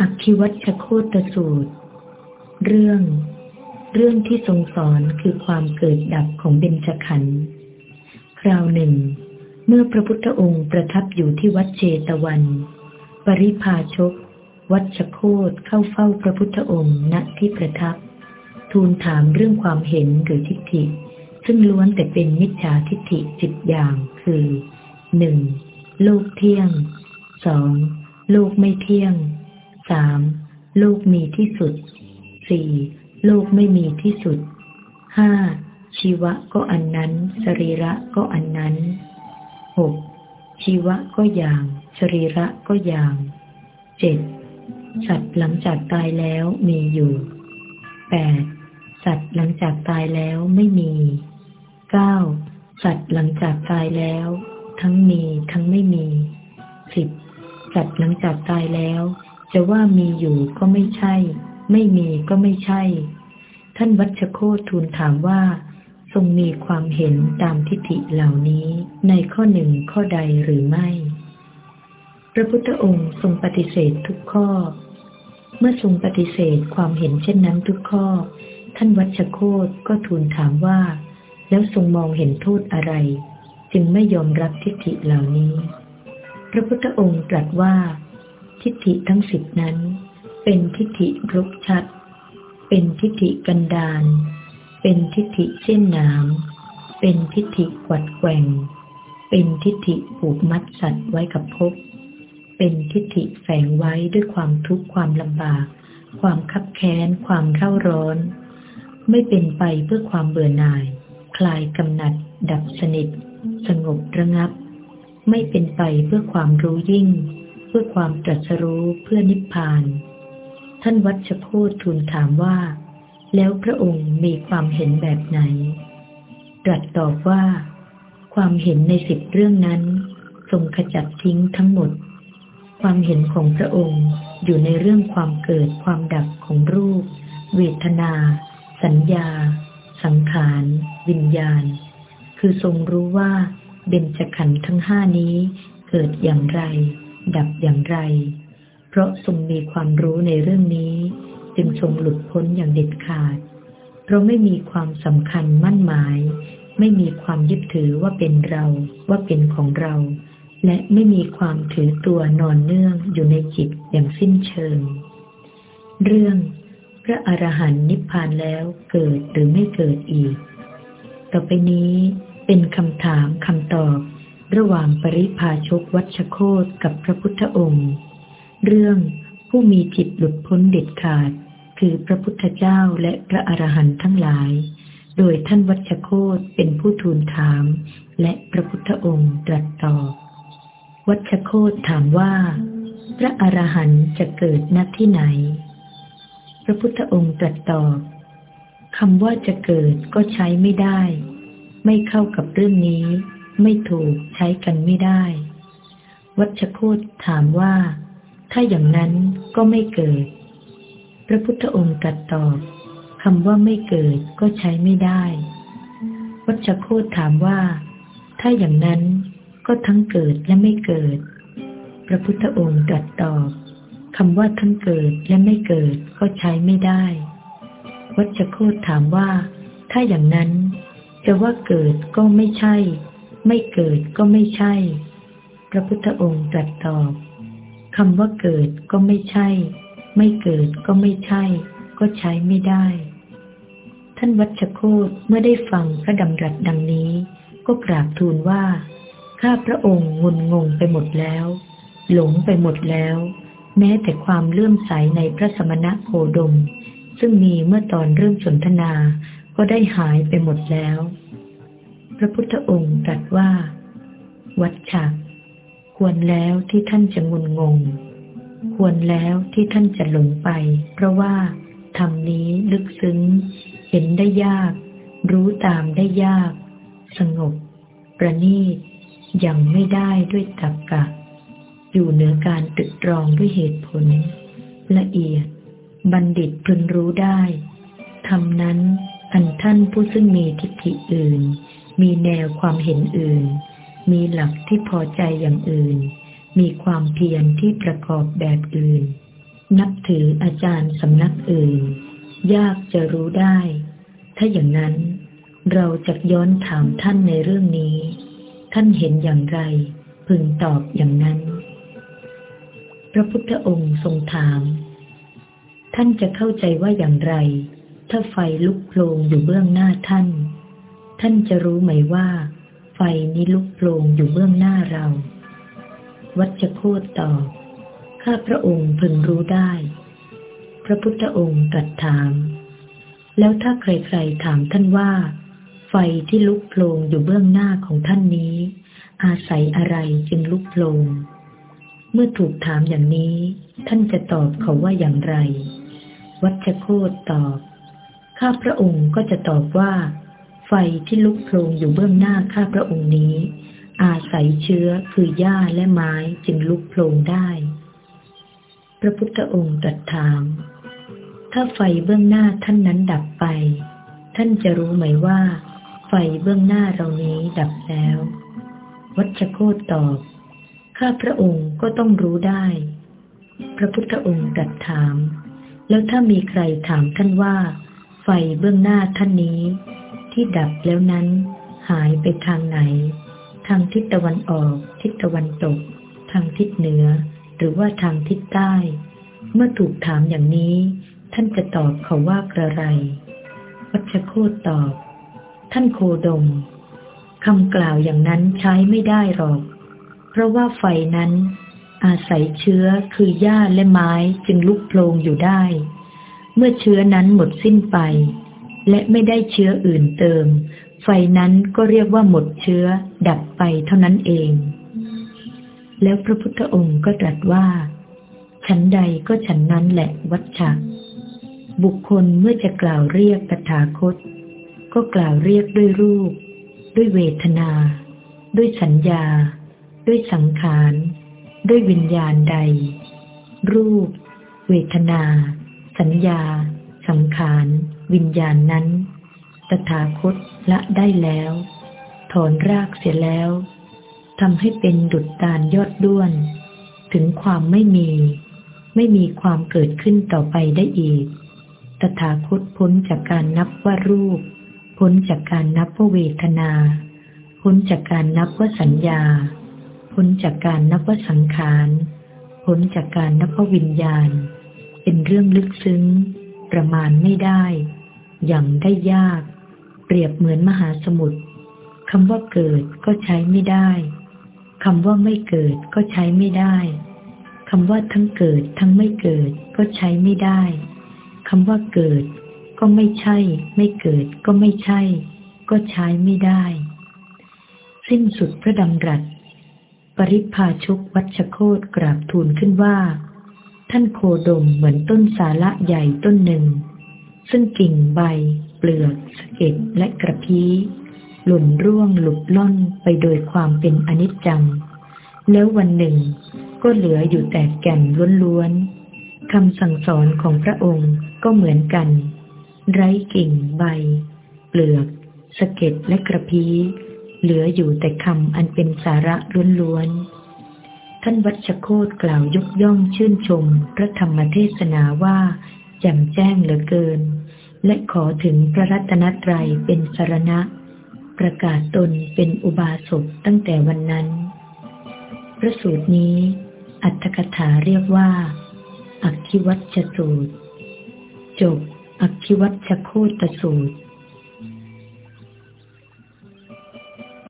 อคิวัชโคตสูตร เรื่อง เรื่องที่ทรงสอนคือความเกิดดับของเบญจขันธ์คราวหนึ่ง เมื่อพระพุทธองค์ประทับอยู่ที่วัดเจตวัน ปริพาชก วัชโคตเข้าเฝ้าพระพุทธองค์ณที่ประทับ ทูลถามเรื่องความเห็นหรือทิฏฐิ ซึ่งล้วนแต่เป็นมิจฉาทิฏฐิสิบอย่างคือหนึ่งโลกเที่ยงสองโลกไม่เที่ยง สามโลกมีที่สุดสี่โลกไม่มีที่สุดห้าชีวะก็อันนั้น สรีระก็อันนั้นหกชีวะก็อย่าง สรีระก็อย่างเจ็ดสัตว์หลังจากตายแล้วมีอยู่แปดสัตว์หลังจากตายแล้วไม่มีเก้าสัตว์หลังจากตายแล้ว ทั้งมีทั้งไม่มีสิบสัตว์หลังจากตายแล้ว จะว่ามีอยู่ก็ไม่ใช่ ไม่มีก็ไม่ใช่ ท่านวัชโคทูลถามว่า ทรงมีความเห็นตามทิฏฐิเหล่านี้ในข้อหนึ่งข้อใดหรือไม่ พระพุทธองค์ทรงปฏิเสธทุกข้อ เมื่อทรงปฏิเสธความเห็นเช่นนั้นทุกข้อ ท่านวัชโคตก็ทูลถามว่า แล้วทรงมองเห็นโทษอะไร จึงไม่ยอมรับทิฏฐิเหล่านี้ พระพุทธองค์ตรัสว่า ทิฏฐิทั้งสิบนั้น เป็นทิฏฐิรุกชัด เป็นทิฏฐิกันดานเป็นทิฏฐิเช่นน้ำเป็นทิฏฐิกวัดแกว่ง เป็นทิฏฐิผูกมัดสัตว์ไว้กับภพ เป็นทิฏฐิแฝงไว้ด้วยความทุกข์ความลำบาก ความคับแค้น ความเร่าร้อน ไม่เป็นไปเพื่อความเบื่อหน่าย คลายกำหนัด ดับสนิท สงบระงับ ไม่เป็นไปเพื่อความรู้ยิ่ง เพื่อความตรัสรู้เพื่อนิพพาน ท่านวัชโคตทูลถามว่า แล้วพระองค์มีความเห็นแบบไหน ตรัสตอบว่า ความเห็นในสิบเรื่องนั้นทรงขจัดทิ้งทั้งหมด ความเห็นของพระองค์อยู่ในเรื่องความเกิดความดับของรูป เวทนา สัญญา สังขาร วิญญาณ คือทรงรู้ว่าเบญจขันธ์ทั้งห้านี้เกิดอย่างไร ดับอย่างไร เพราะทรงมีความรู้ในเรื่องนี้ จึงทรงหลุดพ้นอย่างเด็ดขาด เพราะไม่มีความสำคัญมั่นหมาย ไม่มีความยึดถือว่าเป็นเราว่าเป็นของเรา และไม่มีความถือตัวนอนเนื่องอยู่ในจิตอย่างสิ้นเชิง เรื่องพระอรหันต์นิพพานแล้วเกิดหรือไม่เกิดอีก ต่อไปนี้เป็นคำถามคำตอบ ระหว่างปริพาชกวัชโคตกับพระพุทธองค์ เรื่องผู้มีจิตหลุดพ้นเด็ดขาด คือพระพุทธเจ้าและพระอรหันต์ทั้งหลาย โดยท่านวัชโคตเป็นผู้ทูลถาม และพระพุทธองค์ตรัสตอบวัชโคตถามว่า พระอรหันต์จะเกิดณที่ไหน พระพุทธองค์ตรัสตอบคำว่าจะเกิดก็ใช้ไม่ได้ ไม่เข้ากับเรื่องนี้ ไม่ถูกใช้กันไม่ได้ วัชโคตถามว่า ถ้าอย่างนั้นก็ไม่เกิด พระพุทธองค์ตรัสตอบคำว่าไม่เกิดก็ใช้ไม่ได้ วัชโคตถามว่า ถ้าอย่างนั้นก็ทั้งเกิดและไม่เกิด พระพุทธองค์ตรัสตอบคำว่าทั้งเกิดและไม่เกิดก็ใช้ไม่ได้ วัชโคตถามว่า ถ้าอย่างนั้นจะว่าเกิดก็ไม่ใช่ ไม่เกิดก็ไม่ใช่ พระพุทธองค์ตรัสตอบคำว่าเกิดก็ไม่ใช่ ไม่เกิดก็ไม่ใช่ ก็ใช้ไม่ได้ ท่านวัชโคตเมื่อได้ฟังพระดำรัสดังนี้ ก็กราบทูลว่าข้าพระองค์งุนงงไปหมดแล้ว หลงไปหมดแล้ว แม้แต่ความเลื่อมใสในพระสมณะโคดม ซึ่งมีเมื่อตอนเริ่มสนทนาก็ได้หายไปหมดแล้ว พระพุทธองค์ตรัสว่า วัดฉักควรแล้วที่ท่านจะงุนงง ควรแล้วที่ท่านจะหลงไป เพราะว่าธรรมนี้ลึกซึ้ง เห็นได้ยาก รู้ตามได้ยาก สงบ ประณีตยังไม่ได้ด้วยตักกะ อยู่เหนือการตึกตรองด้วยเหตุผล ละเอียด บัณฑิตพึงรู้ได้ธรรมนั้นอันท่านผู้ซึ่งมีทิฏฐิอื่น มีแนวความเห็นอื่น มีหลักที่พอใจอย่างอื่น มีความเพียรที่ประกอบแบบอื่น นับถืออาจารย์สำนักอื่น ยากจะรู้ได้ ถ้าอย่างนั้นเราจะย้อนถามท่านในเรื่องนี้ ท่านเห็นอย่างไร พึงตอบอย่างนั้น พระพุทธองค์ทรงถาม ท่านจะเข้าใจว่าอย่างไร ถ้าไฟลุกโผลงอยู่เบื้องหน้าท่าน ท่านจะรู้ไหมว่า ไฟนี้ลุกโผลงอยู่เบื้องหน้าเรา วัชโคตตอบข้าพระองค์พึงรู้ได้ พระพุทธองค์ตรัสถาม แล้วถ้าใครๆถามท่านว่า ไฟที่ลุกโผลงอยู่เบื้องหน้าของท่านนี้ อาศัยอะไรจึงลุกโผลงเมื่อถูกถามอย่างนี้ ท่านจะตอบเขาว่าอย่างไร วัชโคตตอบ ข้าพระองค์ก็จะตอบว่า ไฟที่ลุกโผลงอยู่เบื้องหน้าข้าพระองค์นี้ อาศัยเชื้อคือหญ้าและไม้จึงลุกโผลงได้ พระพุทธองค์ตรัสถาม ถ้าไฟเบื้องหน้าท่านนั้นดับไป ท่านจะรู้ไหมว่า ไฟเบื้องหน้าเรานี้ดับแล้ว วัชโคตตอบ ข้าพระองค์ก็ต้องรู้ได้ พระพุทธองค์ตรัสถาม แล้วถ้ามีใครถามท่านว่า ไฟเบื้องหน้าท่านนี้ ที่ดับแล้วนั้น หายไปทางไหน ทางทิศตะวันออก ทิศตะวันตก ทางทิศเหนือ หรือว่าทางทิศใต้ เมื่อถูกถามอย่างนี้ ท่านจะตอบเขาว่ากระไร วัชโคตตอบ ท่านโคดมคำกล่าวอย่างนั้นใช้ไม่ได้หรอก เพราะว่าไฟนั้น อาศัยเชื้อคือหญ้าและไม้จึงลุกโผลงอยู่ได้ เมื่อเชื้อนั้นหมดสิ้นไป และไม่ได้เชื้ออื่นเติม ไฟนั้นก็เรียกว่าหมดเชื้อดับไปเท่านั้นเอง แล้วพระพุทธองค์ก็ตรัสว่า ฉันใดก็ฉันนั้นแหละวัชชะบุคคลเมื่อจะกล่าวเรียกตถาคต ก็กล่าวเรียกด้วยรูป ด้วยเวทนา ด้วยสัญญา ด้วยสังขาร ด้วยวิญญาณใด รูป เวทนา สัญญา สังขาร วิญญาณนั้น ตถาคตละได้แล้ว ถอนรากเสียแล้วทำให้เป็นดุจตาลยอดด้วน ถึงความไม่มี ไม่มีความเกิดขึ้นต่อไปได้อีก ตถาคตพ้นจากการนับว่ารูป พ้นจากการนับว่าเวทนา พ้นจากการนับว่าสัญญา พ้นจากการนับว่าสังขาร พ้นจากการนับว่าวิญญาณ เป็นเรื่องลึกซึ้ง ประมาณไม่ได้ อย่างได้ยาก เปรียบเหมือนมหาสมุทรคำว่าเกิดก็ใช้ไม่ได้คำว่าไม่เกิดก็ใช้ไม่ได้คำว่าทั้งเกิดทั้งไม่เกิดก็ใช้ไม่ได้คำว่าเกิดก็ไม่ใช่ ไม่เกิดก็ไม่ใช่ ก็ใช้ไม่ได้ สิ้นสุดพระดำรัส ปริพาชกวัชโคตกราบทูลขึ้นว่า ท่านโคดมเหมือนต้นสาระใหญ่ต้นหนึ่ง ซึ่งกิ่งใบ เปลือกสะเก็ดและกระพี้ หล่นร่วงหลุดล่อนไปโดยความเป็นอนิจจัง แล้ววันหนึ่งก็เหลืออยู่แต่แก่นล้วนๆคำสั่งสอนของพระองค์ก็เหมือนกัน ไร้กิ่งใบ เปลือกสะเก็ดและกระพี้ เหลืออยู่แต่คำอันเป็นสาระล้วนๆท่านวัชโคตกล่าวยกย่องชื่นชม พระธรรมเทศนาว่าแจ่มแจ้งเหลือเกิน และขอถึงพระรัตนตรัยเป็นสารณะ ประกาศตนเป็นอุบาสกตั้งแต่วันนั้น พระสูตรนี้ อัตถกถาเรียกว่า อักขิวัชสูตร จบ อักขิวัชโคตสูตร